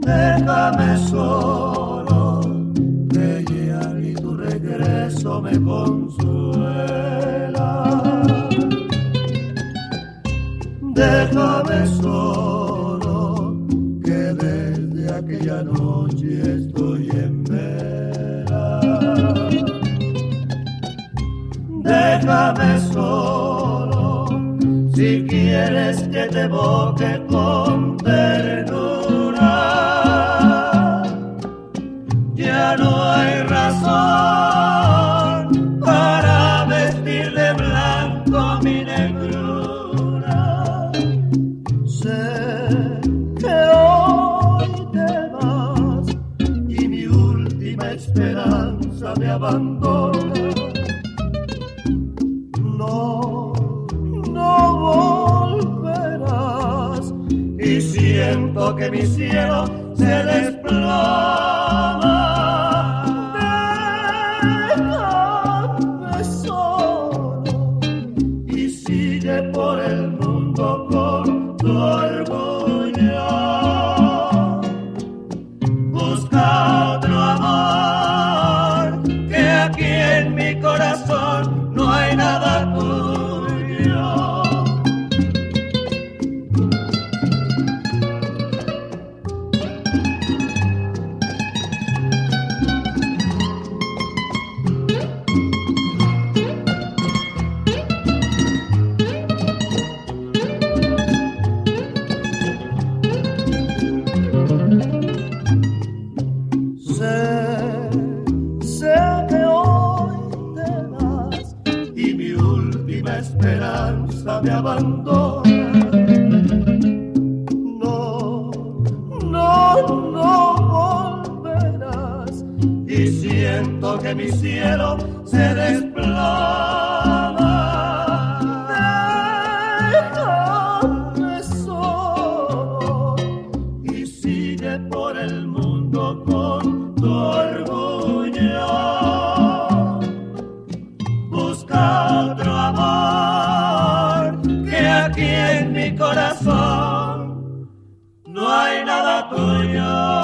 déjame solo, que ya ni tu regreso me consuela. Déjame solo, que desde aquella noche estoy en vela. Déjame solo, si quieres que te boque con esperanza me abandona. No, no volverás y siento que mi cielo se desploma. Por el mundo con tu Sé, sé que hoy te vas y mi última esperanza me abandona. No, no, no volverás y siento que mi cielo se desploma. Hallelujah.